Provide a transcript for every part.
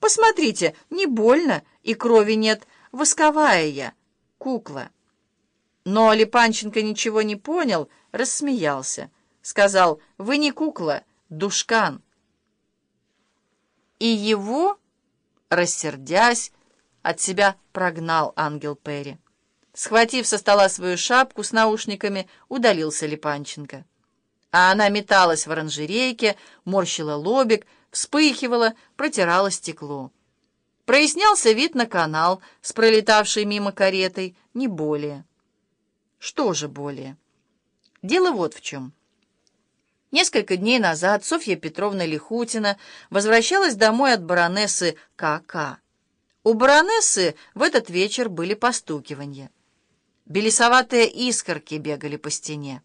Посмотрите, не больно, и крови нет, восковая я, кукла». Но Липанченко ничего не понял, рассмеялся. Сказал, «Вы не кукла, душкан». И его, рассердясь, от себя прогнал ангел Перри. Схватив со стола свою шапку с наушниками, удалился Липанченко. А она металась в оранжерейке, морщила лобик, вспыхивала, протирала стекло. Прояснялся вид на канал с пролетавшей мимо каретой, не более. Что же более? Дело вот в чем. Несколько дней назад Софья Петровна Лихутина возвращалась домой от баронессы К.К. У баронессы в этот вечер были постукивания. Белесоватые искорки бегали по стене.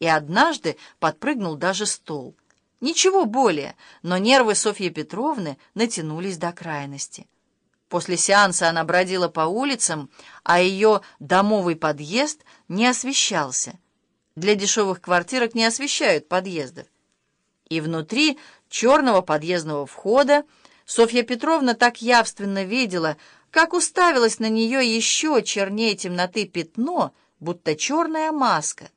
И однажды подпрыгнул даже стол. Ничего более, но нервы Софьи Петровны натянулись до крайности. После сеанса она бродила по улицам, а ее домовый подъезд не освещался. Для дешевых квартирок не освещают подъездов. И внутри черного подъездного входа Софья Петровна так явственно видела, как уставилась на нее еще чернее темноты пятно, будто черная маска.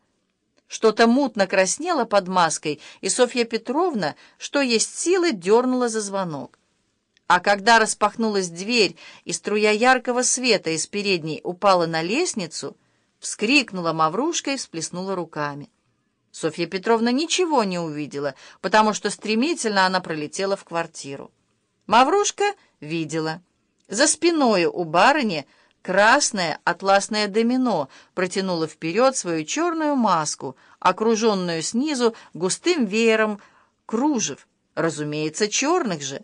Что-то мутно краснело под маской, и Софья Петровна, что есть силы, дернула за звонок. А когда распахнулась дверь, и струя яркого света из передней упала на лестницу, вскрикнула Маврушка и всплеснула руками. Софья Петровна ничего не увидела, потому что стремительно она пролетела в квартиру. Маврушка видела. За спиной у барыни красное атласное домино протянуло вперед свою черную маску, окруженную снизу густым веером кружев, разумеется, черных же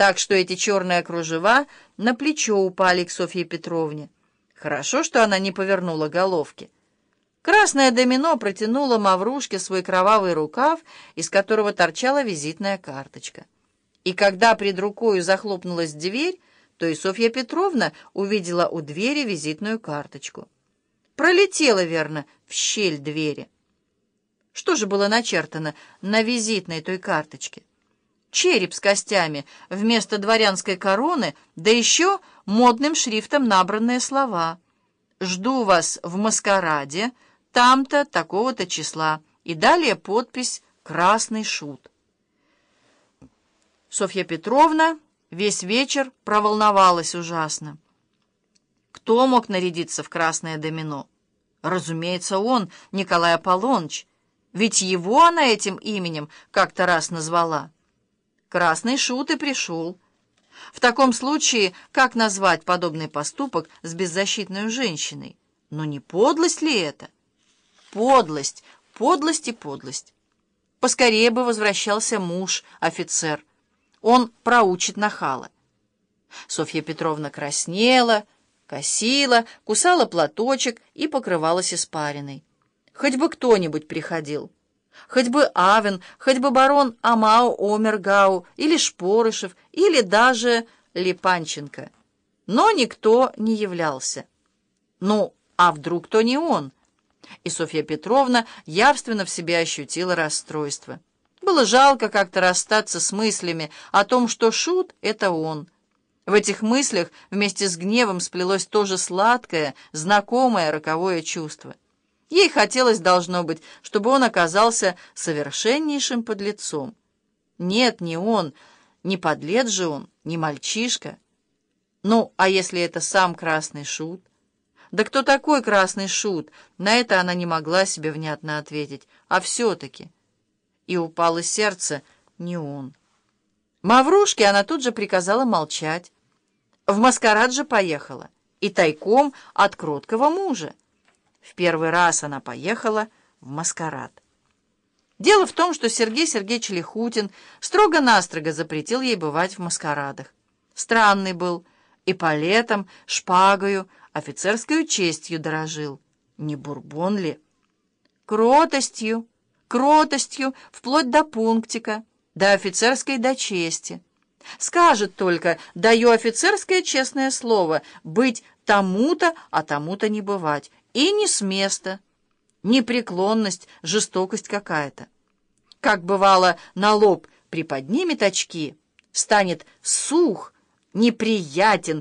так что эти черные кружева на плечо упали к Софье Петровне. Хорошо, что она не повернула головки. Красное домино протянуло Маврушке свой кровавый рукав, из которого торчала визитная карточка. И когда пред рукою захлопнулась дверь, то и Софья Петровна увидела у двери визитную карточку. Пролетела, верно, в щель двери. Что же было начертано на визитной той карточке? череп с костями вместо дворянской короны, да еще модным шрифтом набранные слова. «Жду вас в маскараде, там-то, такого-то числа». И далее подпись «Красный шут». Софья Петровна весь вечер проволновалась ужасно. Кто мог нарядиться в красное домино? Разумеется, он, Николай Аполлоныч. Ведь его она этим именем как-то раз назвала. Красный шут и пришел. В таком случае, как назвать подобный поступок с беззащитной женщиной? Но не подлость ли это? Подлость, подлость и подлость. Поскорее бы возвращался муж, офицер. Он проучит нахала. Софья Петровна краснела, косила, кусала платочек и покрывалась испариной. Хоть бы кто-нибудь приходил. Хоть бы Авен, хоть бы барон Амао Омергау, или Шпорышев, или даже Липанченко. Но никто не являлся. Ну, а вдруг то не он? И Софья Петровна явственно в себе ощутила расстройство. Было жалко как-то расстаться с мыслями о том, что Шут — это он. В этих мыслях вместе с гневом сплелось то же сладкое, знакомое роковое чувство. Ей хотелось, должно быть, чтобы он оказался совершеннейшим подлецом. Нет, не он, не подлец же он, не мальчишка. Ну, а если это сам красный шут? Да кто такой красный шут? На это она не могла себе внятно ответить. А все-таки. И упало сердце не он. Маврушке она тут же приказала молчать. В маскарад же поехала. И тайком от кроткого мужа. В первый раз она поехала в маскарад. Дело в том, что Сергей Сергеевич Лихутин строго-настрого запретил ей бывать в маскарадах. Странный был, и палетом, шпагою, офицерской честью дорожил. Не бурбон ли? Кротостью, кротостью, вплоть до пунктика, до офицерской до чести. Скажет только, даю офицерское честное слово, быть тому-то, а тому-то не бывать. И не с места. Непреклонность, жестокость какая-то. Как бывало, на лоб приподнимет очки, станет сух, неприятен,